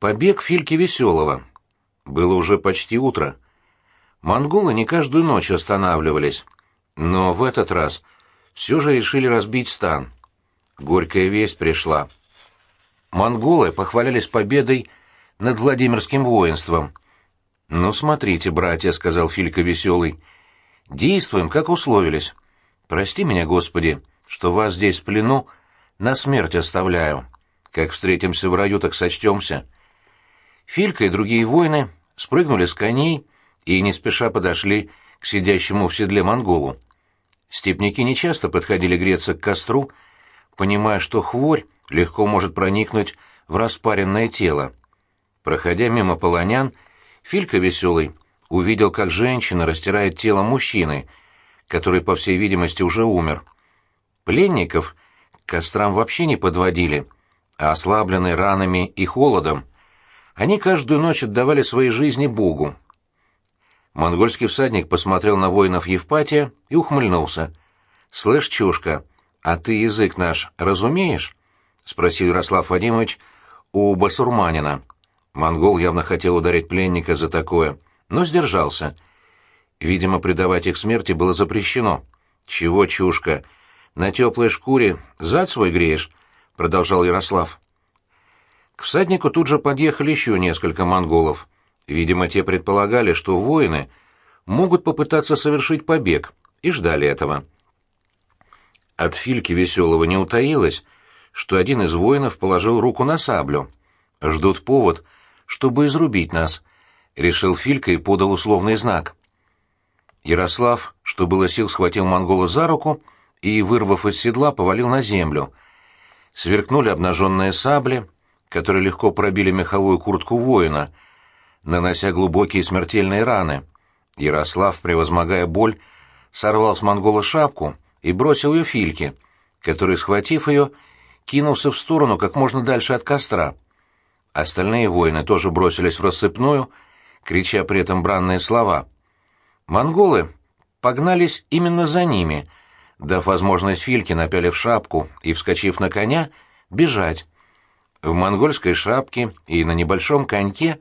Побег Фильки Веселого. Было уже почти утро. Монголы не каждую ночь останавливались, но в этот раз все же решили разбить стан. Горькая весть пришла. Монголы похвалялись победой над Владимирским воинством. «Ну, смотрите, братья», — сказал Филька Веселый, — «действуем, как условились. Прости меня, Господи, что вас здесь в плену на смерть оставляю. Как встретимся в раю, так сочтемся». Филька и другие воины спрыгнули с коней и не спеша подошли к сидящему в седле монголу. Степники нечасто подходили греться к костру, понимая, что хворь легко может проникнуть в распаренное тело. Проходя мимо полонян, Филька веселый увидел, как женщина растирает тело мужчины, который, по всей видимости, уже умер. Пленников к кострам вообще не подводили, а ослабленные ранами и холодом, они каждую ночь отдавали свои жизни Богу. Монгольский всадник посмотрел на воинов Евпатия и ухмыльнулся. «Слышь, чушка, а ты язык наш разумеешь?» — спросил Ярослав Вадимович у басурманина. Монгол явно хотел ударить пленника за такое, но сдержался. Видимо, предавать их смерти было запрещено. «Чего, чушка, на теплой шкуре зад свой греешь?» — продолжал Ярослав. К всаднику тут же подъехали еще несколько монголов. Видимо, те предполагали, что воины могут попытаться совершить побег, и ждали этого. От Фильки Веселого не утаилось, что один из воинов положил руку на саблю. «Ждут повод, чтобы изрубить нас», — решил Филька и подал условный знак. Ярослав, что было сил, схватил монгола за руку и, вырвав из седла, повалил на землю. Сверкнули обнаженные сабли — которые легко пробили меховую куртку воина, нанося глубокие смертельные раны. Ярослав, превозмогая боль, сорвал с монгола шапку и бросил ее Фильке, который, схватив ее, кинулся в сторону как можно дальше от костра. Остальные воины тоже бросились в рассыпную, крича при этом бранные слова. Монголы погнались именно за ними, дав возможность Фильке, напялив шапку и, вскочив на коня, бежать, в монгольской шапке и на небольшом коньке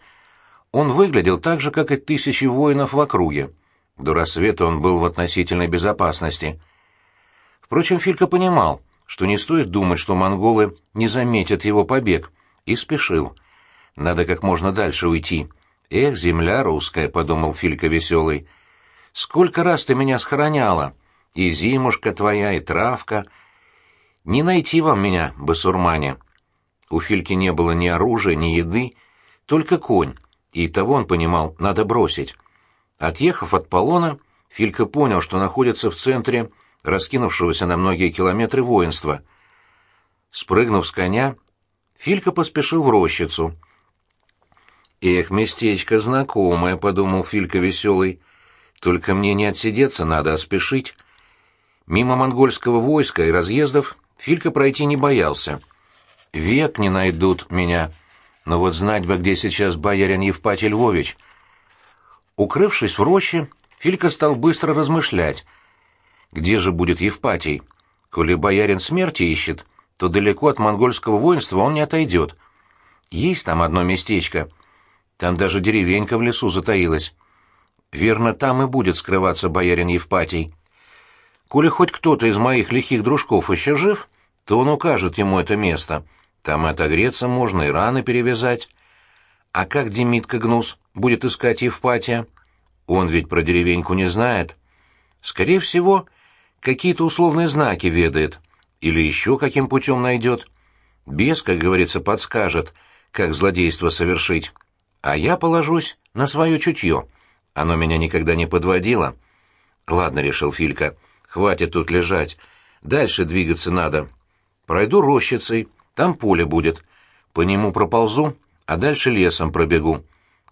он выглядел так же, как и тысячи воинов в округе. До рассвета он был в относительной безопасности. Впрочем, Филька понимал, что не стоит думать, что монголы не заметят его побег, и спешил. Надо как можно дальше уйти. «Эх, земля русская», — подумал Филька веселый, — «сколько раз ты меня схороняла, и зимушка твоя, и травка. Не найти вам меня, басурмане». У Фильки не было ни оружия, ни еды, только конь, и того он понимал, надо бросить. Отъехав от полона, Филька понял, что находится в центре раскинувшегося на многие километры воинства. Спрыгнув с коня, Филька поспешил в рощицу. «Эх, местечко знакомое», — подумал Филька веселый. «Только мне не отсидеться надо, спешить». Мимо монгольского войска и разъездов Филька пройти не боялся век не найдут меня. Но вот знать бы, где сейчас боярин Евпатий Львович. Укрывшись в роще, Филька стал быстро размышлять. Где же будет Евпатий? Коли боярин смерти ищет, то далеко от монгольского воинства он не отойдет. Есть там одно местечко. Там даже деревенька в лесу затаилась. Верно, там и будет скрываться боярин Евпатий. Коли хоть кто-то из моих лихих дружков еще жив, то он укажет ему это место — там и отогреться можно, и раны перевязать. А как Демитка Гнус будет искать Евпатия? Он ведь про деревеньку не знает. Скорее всего, какие-то условные знаки ведает. Или еще каким путем найдет. Бес, как говорится, подскажет, как злодейство совершить. А я положусь на свое чутье. Оно меня никогда не подводило. Ладно, решил Филька, хватит тут лежать. Дальше двигаться надо. Пройду рощицей, там поле будет. По нему проползу, а дальше лесом пробегу.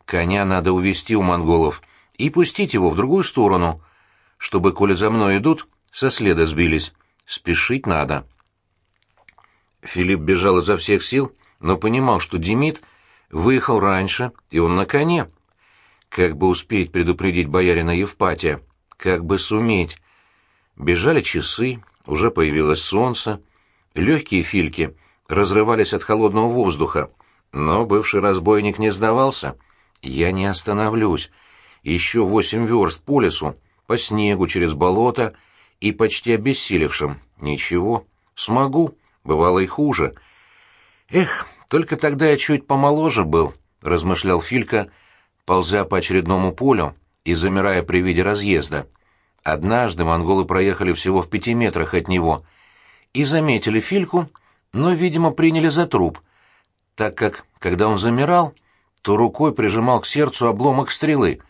Коня надо увести у монголов и пустить его в другую сторону, чтобы, коли за мной идут, со следа сбились. Спешить надо. Филипп бежал изо всех сил, но понимал, что Демид выехал раньше, и он на коне. Как бы успеть предупредить боярина Евпатия? Как бы суметь? Бежали часы, уже появилось солнце. Легкие фильки — разрывались от холодного воздуха, Но бывший разбойник не сдавался. «Я не остановлюсь. Еще восемь верст по лесу, по снегу, через болото и почти обессилевшим. Ничего, смогу, бывало и хуже. Эх, только тогда я чуть помоложе был, — размышлял Филька, ползя по очередному полю и замирая при виде разъезда. Однажды монголы проехали всего в пяти метрах от него и заметили Фильку, но, видимо, приняли за труп, так как, когда он замирал, то рукой прижимал к сердцу обломок стрелы,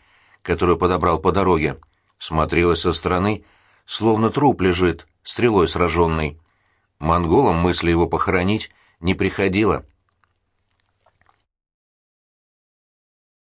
которую подобрал по дороге. Смотрелось со стороны, словно труп лежит, стрелой сраженный. Монголам мысли его похоронить не приходило —